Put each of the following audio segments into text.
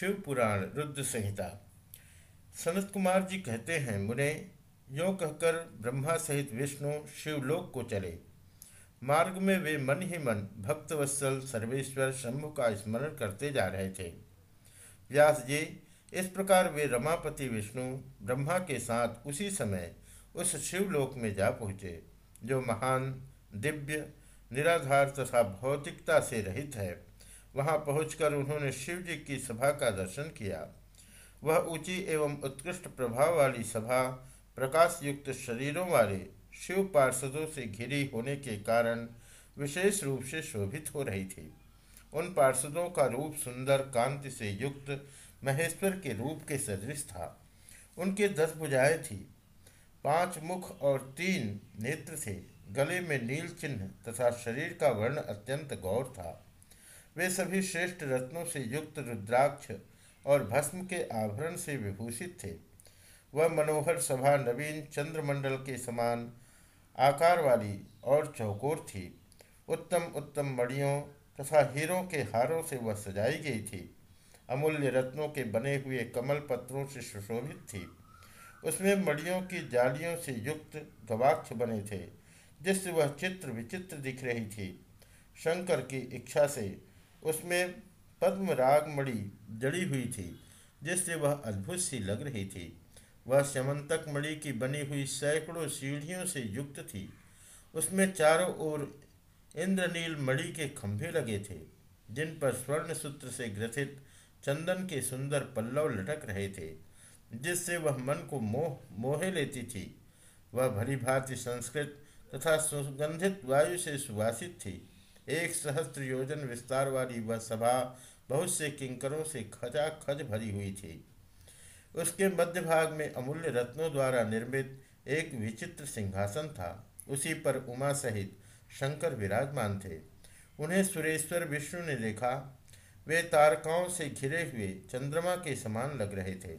शिव पुराण रुद्र संहिता। सनत कुमार जी कहते हैं, मुने, यों कहकर ब्रह्मा सहित विष्णु शिवलोक को चले। मार्ग में वे मन ही मन भक्तवत्सल सर्वेश्वर शंभु का स्मरण करते जा रहे थे। व्यास जी, इस प्रकार वे रमापति विष्णु ब्रह्मा के साथ उसी समय उस शिवलोक में जा पहुँचे, जो महान, दिव्य, निराधार तथा भौतिकता से रहित है। वहाँ पहुंचकर उन्होंने शिव जी की सभा का दर्शन किया। वह ऊँची एवं उत्कृष्ट प्रभाव वाली सभा प्रकाश युक्त शरीरों वाले शिव पार्षदों से घिरी होने के कारण विशेष रूप से शोभित हो रही थी। उन पार्षदों का रूप सुंदर कांति से युक्त, महेश्वर के रूप के सदृश था। उनके दस भुजाएँ थी। पाँच मुख और तीन नेत्र थे। गले में नील चिन्ह तथा शरीर का वर्ण अत्यंत गौर था। वे सभी श्रेष्ठ रत्नों से युक्त रुद्राक्ष और भस्म के आभरण से विभूषित थे। वह मनोहर सभा नवीन चंद्रमंडल के समान आकार वाली और चौकोर थी। उत्तम उत्तम मणियों तथा हीरों के हारों से वह सजाई गई थी। अमूल्य रत्नों के बने हुए कमल पत्रों से सुशोभित थी। उसमें मड़ियों की जालियों से युक्त गवाक्ष बने थे, जिससे वह चित्र विचित्र दिख रही थी। शंकर की इच्छा से उसमें पद्म राग मणि जड़ी हुई थी, जिससे वह अद्भुत सी लग रही थी। वह समंतक मणि की बनी हुई सैकड़ों सीढ़ियों से युक्त थी। उसमें चारों ओर इंद्रनील मणि के खंभे लगे थे, जिन पर स्वर्ण सूत्र से ग्रथित चंदन के सुंदर पल्लव लटक रहे थे, जिससे वह मन को मोह, मोहे लेती थी। वह भली भांति संस्कृत तथा सुगंधित वायु से सुवासित थी। एक सहस्त्र योजन विस्तार वाली वह सभा बहुत से किंकरों से खचा खच भरी हुई थी। उसके मध्य भाग में अमूल्य रत्नों द्वारा निर्मित एक विचित्र सिंहासन था। उसी पर उमा सहित शंकर विराजमान थे। उन्हें सुरेश्वर विष्णु ने देखा। वे तारकाओं से घिरे हुए चंद्रमा के समान लग रहे थे।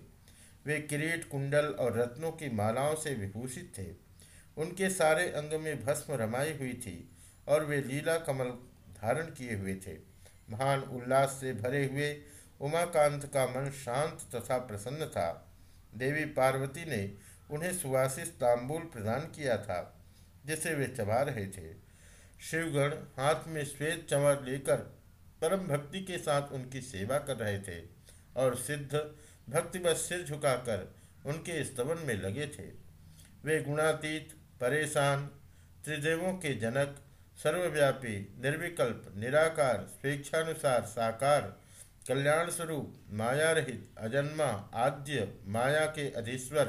वे किरीट, कुंडल और रत्नों की मालाओं से विभूषित थे। उनके सारे अंग में भस्म रमाई हुई थी। और वे लीला कमल धारण किए हुए थे। महान उल्लास से भरे हुए उमाकांत का मन शांत तथा प्रसन्न था। देवी पार्वती ने उन्हें सुवासित तांबूल प्रदान किया था, जिसे वे चबा रहे थे। शिवगण हाथ में श्वेत चंवर लेकर परम भक्ति के साथ उनकी सेवा कर रहे थे और सिद्ध भक्तिवश सिर झुकाकर उनके स्तवन में लगे थे। वे गुणातीत, परेशान, त्रिदेवों के जनक सर्वव्यापी, निर्विकल्प, निराकार, स्वेच्छानुसार, साकार कल्याण स्वरूप माया रहित अजन्मा, आद्य, माया के अधीश्वर,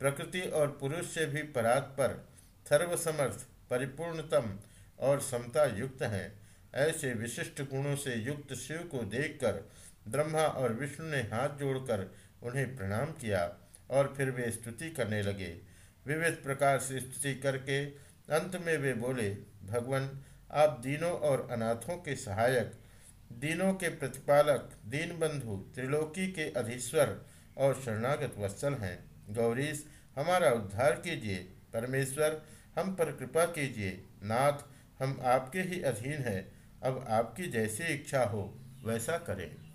प्रकृति और पुरुष से भी परात्पर, सर्वसमर्थ, परिपूर्णतम और समता युक्त हैं। ऐसे विशिष्ट गुणों से युक्त शिव को देखकर ब्रह्मा और विष्णु ने हाथ जोड़कर उन्हें प्रणाम किया और फिर वे स्तुति करने लगे। विविध प्रकार से स्तुति करके अंत में वे बोले भगवान, आप दीनों और अनाथों के सहायक, दीनों के प्रतिपालक दीन बंधु त्रिलोकी के अधीश्वर और शरणागत वत्सल हैं। गौरीश हमारा उद्धार कीजिए। परमेश्वर, हम पर कृपा कीजिए। नाथ, हम आपके ही अधीन हैं। अब आपकी जैसी इच्छा हो, वैसा करें।